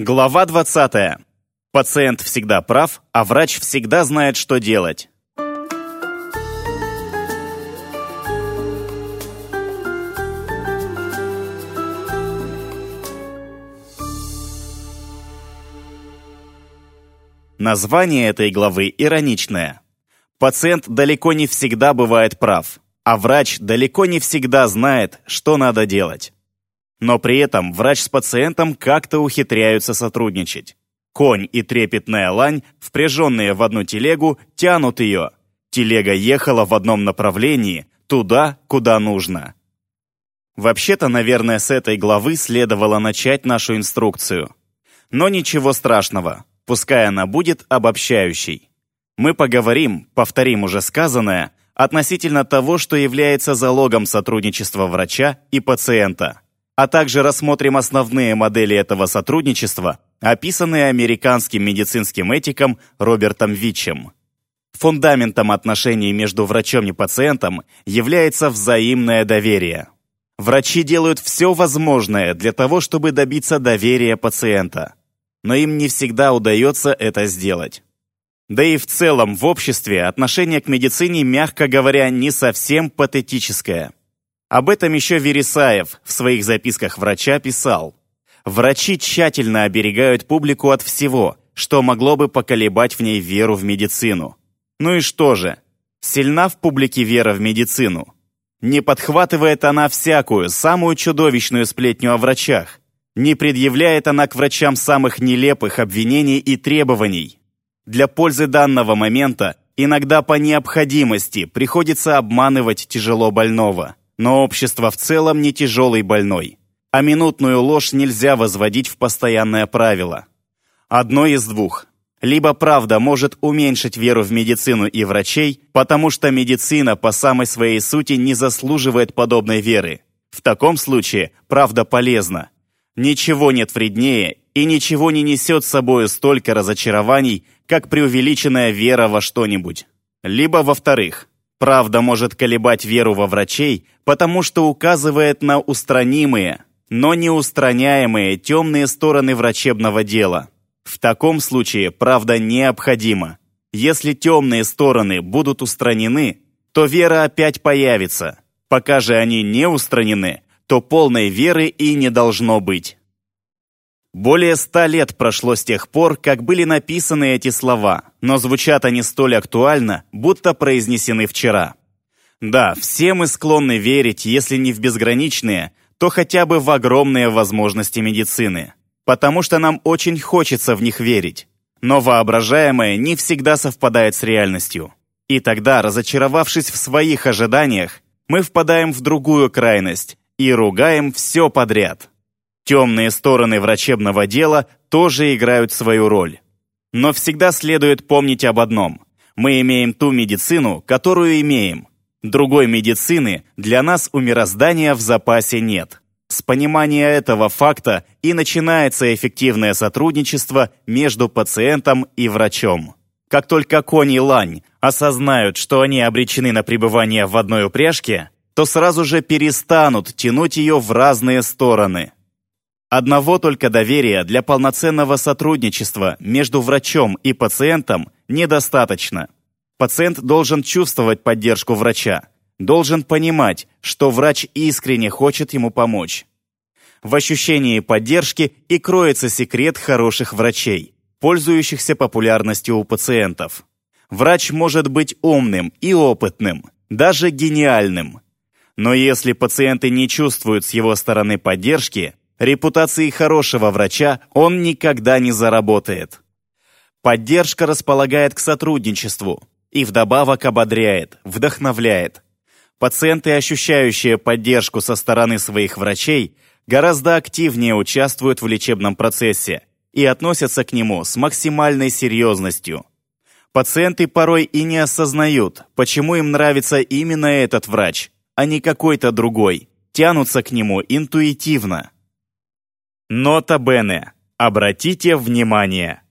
Глава 20. Пациент всегда прав, а врач всегда знает, что делать. Название этой главы ироничное. Пациент далеко не всегда бывает прав, а врач далеко не всегда знает, что надо делать. Но при этом врач с пациентом как-то ухитряются сотрудничать. Конь и трепетная лань, впряженные в одну телегу, тянут ее. Телега ехала в одном направлении, туда, куда нужно. Вообще-то, наверное, с этой главы следовало начать нашу инструкцию. Но ничего страшного, пускай она будет обобщающей. Мы поговорим, повторим уже сказанное, относительно того, что является залогом сотрудничества врача и пациента а также рассмотрим основные модели этого сотрудничества, описанные американским медицинским этиком Робертом Витчем. Фундаментом отношений между врачом и пациентом является взаимное доверие. Врачи делают все возможное для того, чтобы добиться доверия пациента, но им не всегда удается это сделать. Да и в целом в обществе отношение к медицине, мягко говоря, не совсем патетическое. Об этом еще Вересаев в своих записках врача писал. Врачи тщательно оберегают публику от всего, что могло бы поколебать в ней веру в медицину. Ну и что же? Сильна в публике вера в медицину? Не подхватывает она всякую, самую чудовищную сплетню о врачах? Не предъявляет она к врачам самых нелепых обвинений и требований? Для пользы данного момента иногда по необходимости приходится обманывать тяжело больного. Но общество в целом не тяжелый больной, а минутную ложь нельзя возводить в постоянное правило. Одно из двух. Либо правда может уменьшить веру в медицину и врачей, потому что медицина по самой своей сути не заслуживает подобной веры. В таком случае правда полезна. Ничего нет вреднее и ничего не несет с собой столько разочарований, как преувеличенная вера во что-нибудь. Либо, во-вторых, Правда может колебать веру во врачей, потому что указывает на устранимые, но неустраняемые темные стороны врачебного дела. В таком случае правда необходима. Если темные стороны будут устранены, то вера опять появится. Пока же они не устранены, то полной веры и не должно быть. Более ста лет прошло с тех пор, как были написаны эти слова, но звучат они столь актуально, будто произнесены вчера. Да, все мы склонны верить, если не в безграничные, то хотя бы в огромные возможности медицины, потому что нам очень хочется в них верить. Но воображаемое не всегда совпадает с реальностью. И тогда, разочаровавшись в своих ожиданиях, мы впадаем в другую крайность и ругаем все подряд. Темные стороны врачебного дела тоже играют свою роль. Но всегда следует помнить об одном. Мы имеем ту медицину, которую имеем. Другой медицины для нас у мироздания в запасе нет. С понимания этого факта и начинается эффективное сотрудничество между пациентом и врачом. Как только конь и лань осознают, что они обречены на пребывание в одной упряжке, то сразу же перестанут тянуть ее в разные стороны. Одного только доверия для полноценного сотрудничества между врачом и пациентом недостаточно. Пациент должен чувствовать поддержку врача, должен понимать, что врач искренне хочет ему помочь. В ощущении поддержки и кроется секрет хороших врачей, пользующихся популярностью у пациентов. Врач может быть умным и опытным, даже гениальным. Но если пациенты не чувствуют с его стороны поддержки, Репутации хорошего врача он никогда не заработает. Поддержка располагает к сотрудничеству и вдобавок ободряет, вдохновляет. Пациенты, ощущающие поддержку со стороны своих врачей, гораздо активнее участвуют в лечебном процессе и относятся к нему с максимальной серьезностью. Пациенты порой и не осознают, почему им нравится именно этот врач, а не какой-то другой, тянутся к нему интуитивно. Нота Бене. Обратите внимание.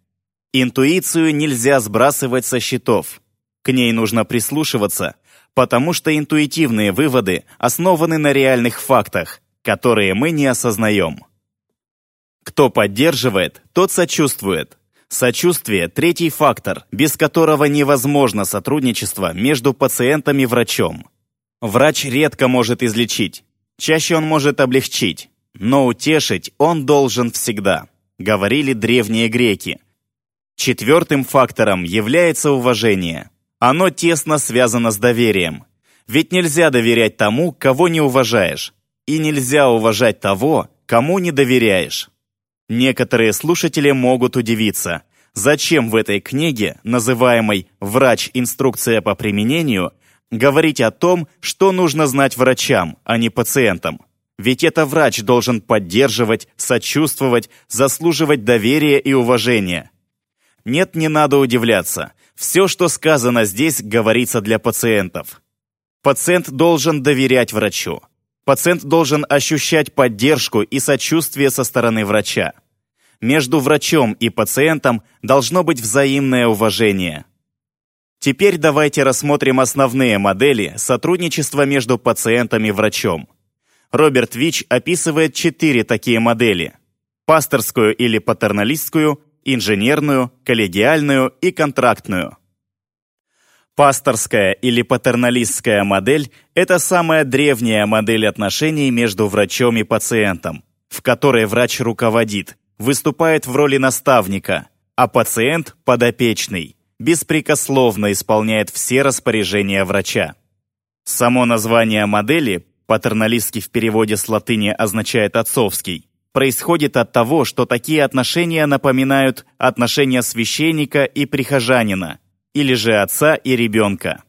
Интуицию нельзя сбрасывать со счетов. К ней нужно прислушиваться, потому что интуитивные выводы основаны на реальных фактах, которые мы не осознаем. Кто поддерживает, тот сочувствует. Сочувствие – третий фактор, без которого невозможно сотрудничество между пациентом и врачом. Врач редко может излечить, чаще он может облегчить, но утешить он должен всегда, говорили древние греки. Четвертым фактором является уважение. Оно тесно связано с доверием. Ведь нельзя доверять тому, кого не уважаешь, и нельзя уважать того, кому не доверяешь. Некоторые слушатели могут удивиться, зачем в этой книге, называемой «Врач. Инструкция по применению», говорить о том, что нужно знать врачам, а не пациентам. Ведь это врач должен поддерживать, сочувствовать, заслуживать доверия и уважения. Нет, не надо удивляться. Все, что сказано здесь, говорится для пациентов. Пациент должен доверять врачу. Пациент должен ощущать поддержку и сочувствие со стороны врача. Между врачом и пациентом должно быть взаимное уважение. Теперь давайте рассмотрим основные модели сотрудничества между пациентом и врачом. Роберт Вич описывает четыре такие модели. Пасторскую или патерналистскую, инженерную, коллегиальную и контрактную. Пасторская или патерналистская модель – это самая древняя модель отношений между врачом и пациентом, в которой врач руководит, выступает в роли наставника, а пациент – подопечный, беспрекословно исполняет все распоряжения врача. Само название модели, патерналистский в переводе с латыни означает «отцовский», происходит от того, что такие отношения напоминают отношения священника и прихожанина – или же отца и ребенка.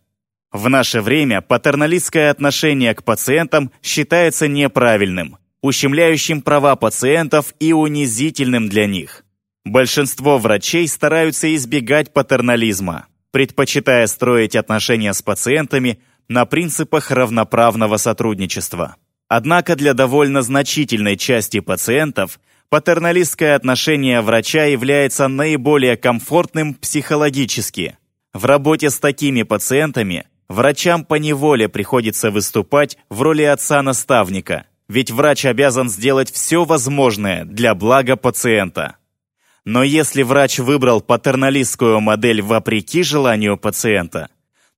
В наше время патерналистское отношение к пациентам считается неправильным, ущемляющим права пациентов и унизительным для них. Большинство врачей стараются избегать патернализма, предпочитая строить отношения с пациентами на принципах равноправного сотрудничества. Однако для довольно значительной части пациентов патерналистское отношение врача является наиболее комфортным психологически – в работе с такими пациентами врачам по неволе приходится выступать в роли отца-наставника, ведь врач обязан сделать все возможное для блага пациента. Но если врач выбрал патерналистскую модель вопреки желанию пациента,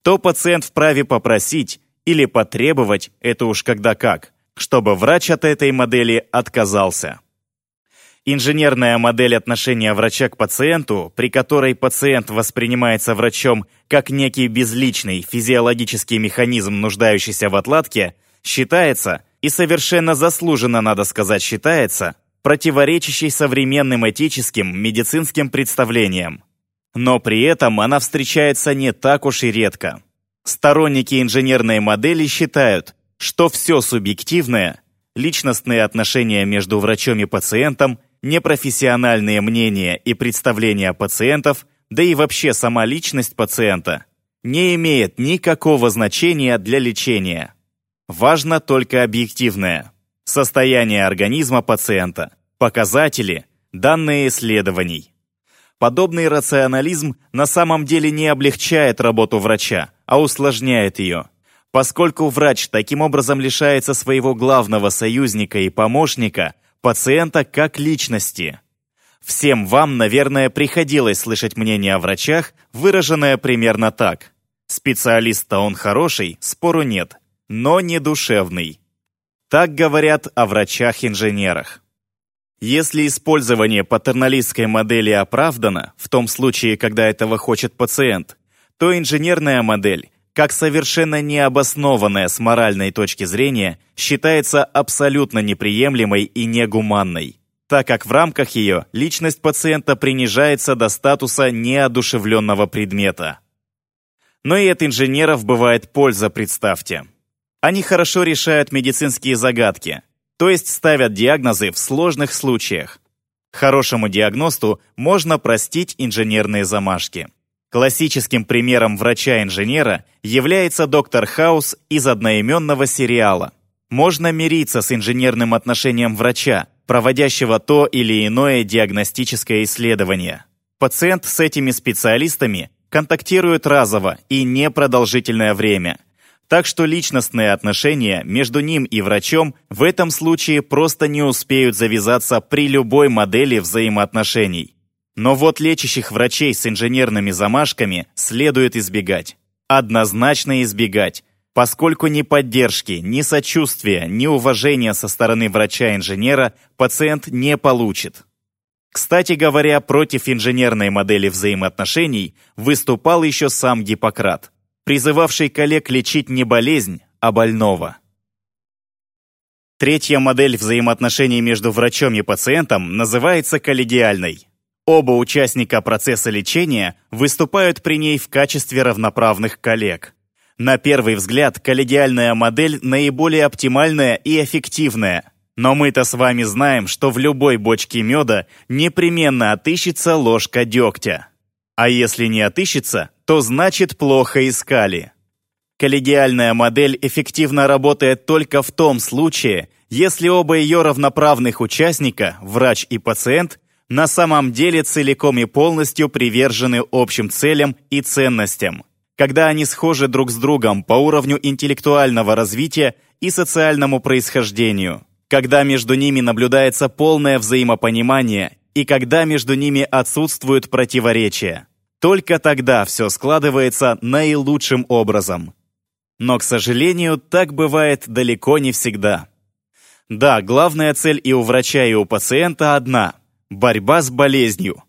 то пациент вправе попросить или потребовать, это уж когда как, чтобы врач от этой модели отказался. Инженерная модель отношения врача к пациенту, при которой пациент воспринимается врачом как некий безличный физиологический механизм, нуждающийся в отладке, считается, и совершенно заслуженно, надо сказать, считается, противоречащей современным этическим медицинским представлениям. Но при этом она встречается не так уж и редко. Сторонники инженерной модели считают, что все субъективное, личностные отношения между врачом и пациентом – непрофессиональные мнения и представления пациентов, да и вообще сама личность пациента, не имеет никакого значения для лечения. Важно только объективное. Состояние организма пациента, показатели, данные исследований. Подобный рационализм на самом деле не облегчает работу врача, а усложняет ее. Поскольку врач таким образом лишается своего главного союзника и помощника, пациента как личности. Всем вам, наверное, приходилось слышать мнение о врачах, выраженное примерно так. Специалист-то он хороший, спору нет, но не душевный. Так говорят о врачах-инженерах. Если использование патерналистской модели оправдано, в том случае, когда этого хочет пациент, то инженерная модель как совершенно необоснованная с моральной точки зрения, считается абсолютно неприемлемой и негуманной, так как в рамках ее личность пациента принижается до статуса неодушевленного предмета. Но и от инженеров бывает польза, представьте. Они хорошо решают медицинские загадки, то есть ставят диагнозы в сложных случаях. Хорошему диагносту можно простить инженерные замашки. Классическим примером врача-инженера является доктор Хаус из одноименного сериала. Можно мириться с инженерным отношением врача, проводящего то или иное диагностическое исследование. Пациент с этими специалистами контактирует разово и непродолжительное время. Так что личностные отношения между ним и врачом в этом случае просто не успеют завязаться при любой модели взаимоотношений. Но вот лечащих врачей с инженерными замашками следует избегать. Однозначно избегать, поскольку ни поддержки, ни сочувствия, ни уважения со стороны врача-инженера пациент не получит. Кстати говоря, против инженерной модели взаимоотношений выступал еще сам Гиппократ, призывавший коллег лечить не болезнь, а больного. Третья модель взаимоотношений между врачом и пациентом называется коллегиальной. Оба участника процесса лечения выступают при ней в качестве равноправных коллег. На первый взгляд, коллегиальная модель наиболее оптимальная и эффективная. Но мы-то с вами знаем, что в любой бочке меда непременно отыщется ложка дегтя. А если не отыщется, то значит плохо искали. Коллегиальная модель эффективно работает только в том случае, если оба ее равноправных участника, врач и пациент, на самом деле целиком и полностью привержены общим целям и ценностям, когда они схожи друг с другом по уровню интеллектуального развития и социальному происхождению, когда между ними наблюдается полное взаимопонимание и когда между ними отсутствуют противоречия. Только тогда все складывается наилучшим образом. Но, к сожалению, так бывает далеко не всегда. Да, главная цель и у врача, и у пациента одна борьба с болезнью.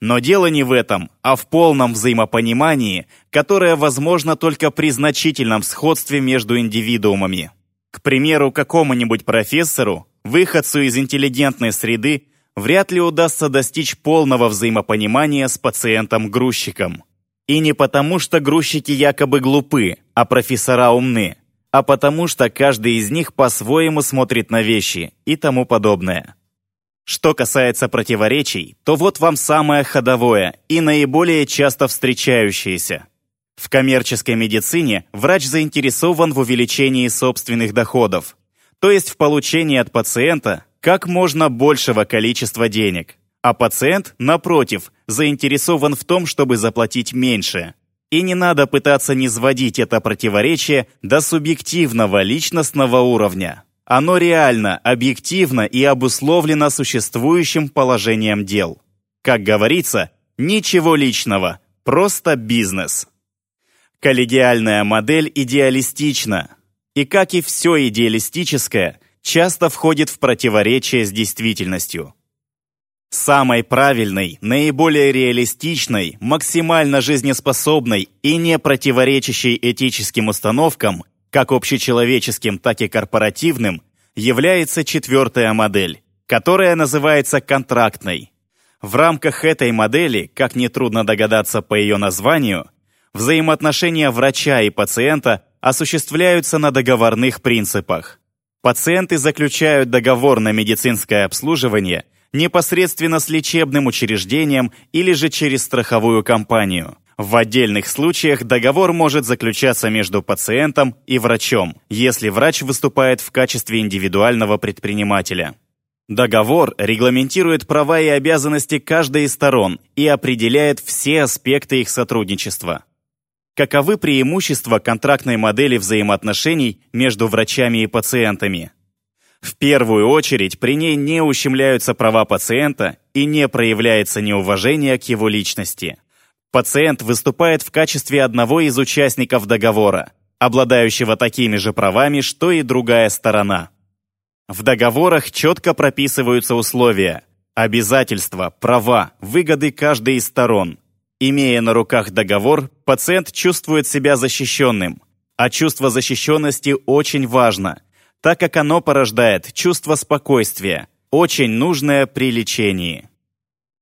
Но дело не в этом, а в полном взаимопонимании, которое возможно только при значительном сходстве между индивидуумами. К примеру, какому-нибудь профессору, выходцу из интеллигентной среды, вряд ли удастся достичь полного взаимопонимания с пациентом-грузчиком. И не потому, что грузчики якобы глупы, а профессора умны, а потому что каждый из них по-своему смотрит на вещи и тому подобное. Что касается противоречий, то вот вам самое ходовое и наиболее часто встречающееся. В коммерческой медицине врач заинтересован в увеличении собственных доходов, то есть в получении от пациента как можно большего количества денег. А пациент, напротив, заинтересован в том, чтобы заплатить меньше. И не надо пытаться не сводить это противоречие до субъективного личностного уровня. Оно реально, объективно и обусловлено существующим положением дел. Как говорится, ничего личного, просто бизнес. Коллегиальная модель идеалистична. И как и все идеалистическое, часто входит в противоречие с действительностью. Самой правильной, наиболее реалистичной, максимально жизнеспособной и не противоречащей этическим установкам – как общечеловеческим, так и корпоративным, является четвертая модель, которая называется контрактной. В рамках этой модели, как нетрудно догадаться по ее названию, взаимоотношения врача и пациента осуществляются на договорных принципах. Пациенты заключают договор на медицинское обслуживание непосредственно с лечебным учреждением или же через страховую компанию. В отдельных случаях договор может заключаться между пациентом и врачом, если врач выступает в качестве индивидуального предпринимателя. Договор регламентирует права и обязанности каждой из сторон и определяет все аспекты их сотрудничества. Каковы преимущества контрактной модели взаимоотношений между врачами и пациентами? В первую очередь при ней не ущемляются права пациента и не проявляется неуважение к его личности. Пациент выступает в качестве одного из участников договора, обладающего такими же правами, что и другая сторона. В договорах четко прописываются условия, обязательства, права, выгоды каждой из сторон. Имея на руках договор, пациент чувствует себя защищенным, а чувство защищенности очень важно, так как оно порождает чувство спокойствия, очень нужное при лечении.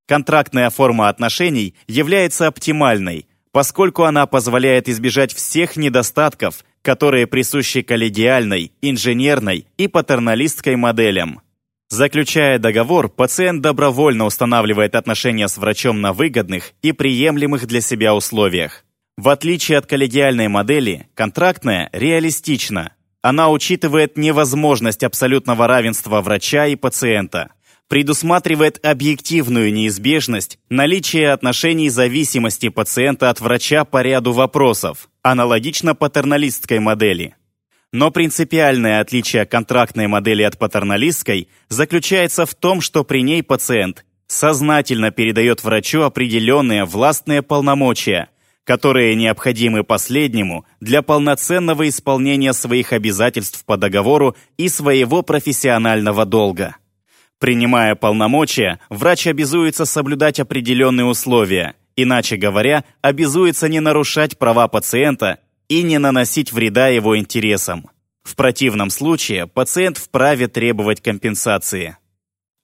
Контрактная форма отношений является оптимальной, поскольку она позволяет избежать всех недостатков, которые присущи коллегиальной, инженерной и патерналистской моделям. Заключая договор, пациент добровольно устанавливает отношения с врачом на выгодных и приемлемых для себя условиях. В отличие от коллегиальной модели, контрактная реалистична. Она учитывает невозможность абсолютного равенства врача и пациента – предусматривает объективную неизбежность наличия отношений зависимости пациента от врача по ряду вопросов, аналогично патерналистской модели. Но принципиальное отличие контрактной модели от патерналистской заключается в том, что при ней пациент сознательно передает врачу определенные властные полномочия, которые необходимы последнему для полноценного исполнения своих обязательств по договору и своего профессионального долга. Принимая полномочия, врач обязуется соблюдать определенные условия, иначе говоря, обязуется не нарушать права пациента и не наносить вреда его интересам. В противном случае пациент вправе требовать компенсации.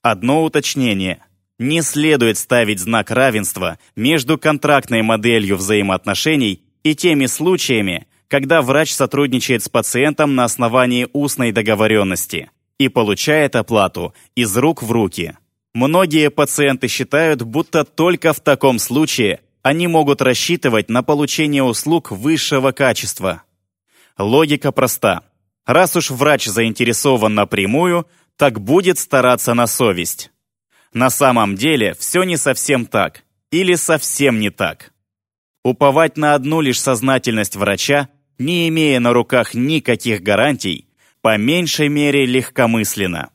Одно уточнение. Не следует ставить знак равенства между контрактной моделью взаимоотношений и теми случаями, когда врач сотрудничает с пациентом на основании устной договоренности и получает оплату из рук в руки. Многие пациенты считают, будто только в таком случае они могут рассчитывать на получение услуг высшего качества. Логика проста. Раз уж врач заинтересован напрямую, так будет стараться на совесть. На самом деле все не совсем так. Или совсем не так. Уповать на одну лишь сознательность врача, не имея на руках никаких гарантий, по меньшей мере легкомысленно.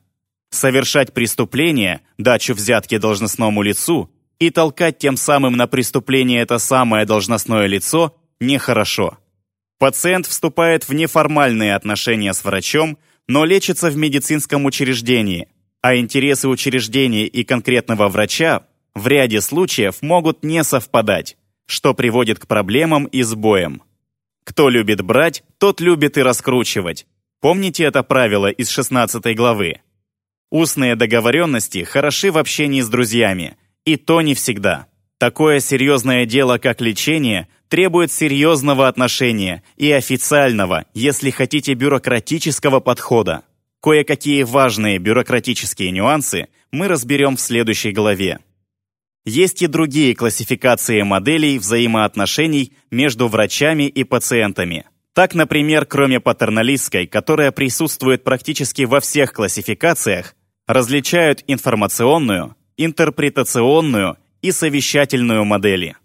Совершать преступление, дачу взятки должностному лицу и толкать тем самым на преступление это самое должностное лицо нехорошо. Пациент вступает в неформальные отношения с врачом, но лечится в медицинском учреждении, а интересы учреждения и конкретного врача в ряде случаев могут не совпадать, что приводит к проблемам и сбоям. Кто любит брать, тот любит и раскручивать. Помните это правило из 16 главы? Устные договоренности хороши в общении с друзьями, и то не всегда. Такое серьезное дело, как лечение, требует серьезного отношения и официального, если хотите, бюрократического подхода. Кое-какие важные бюрократические нюансы мы разберем в следующей главе. Есть и другие классификации моделей взаимоотношений между врачами и пациентами. Так, например, кроме патерналистской, которая присутствует практически во всех классификациях, различают информационную, интерпретационную и совещательную модели.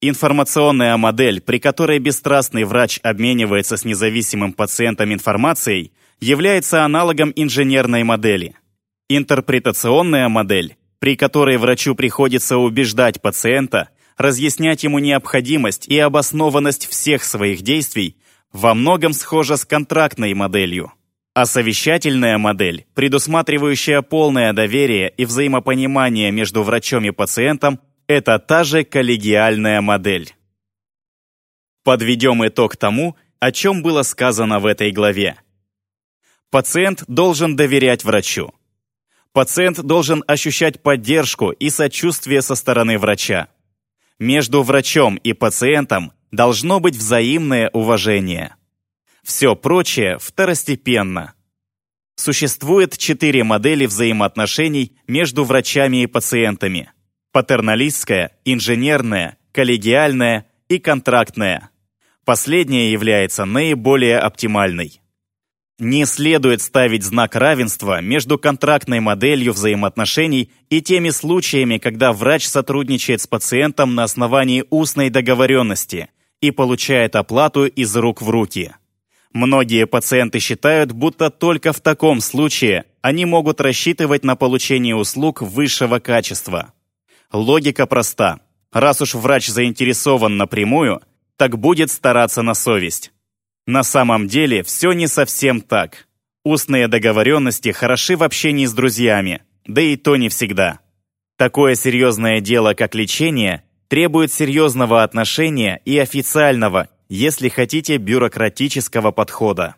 Информационная модель, при которой бесстрастный врач обменивается с независимым пациентом информацией, является аналогом инженерной модели. Интерпретационная модель, при которой врачу приходится убеждать пациента, разъяснять ему необходимость и обоснованность всех своих действий, во многом схожа с контрактной моделью. А совещательная модель, предусматривающая полное доверие и взаимопонимание между врачом и пациентом, это та же коллегиальная модель. Подведем итог тому, о чем было сказано в этой главе. Пациент должен доверять врачу. Пациент должен ощущать поддержку и сочувствие со стороны врача. Между врачом и пациентом должно быть взаимное уважение. Все прочее второстепенно. Существует четыре модели взаимоотношений между врачами и пациентами. Патерналистская, инженерная, коллегиальная и контрактная. Последняя является наиболее оптимальной. Не следует ставить знак равенства между контрактной моделью взаимоотношений и теми случаями, когда врач сотрудничает с пациентом на основании устной договоренности и получает оплату из рук в руки. Многие пациенты считают, будто только в таком случае они могут рассчитывать на получение услуг высшего качества. Логика проста. Раз уж врач заинтересован напрямую, так будет стараться на совесть. На самом деле все не совсем так. Устные договоренности хороши в общении с друзьями, да и то не всегда. Такое серьезное дело, как лечение, требует серьезного отношения и официального, если хотите, бюрократического подхода.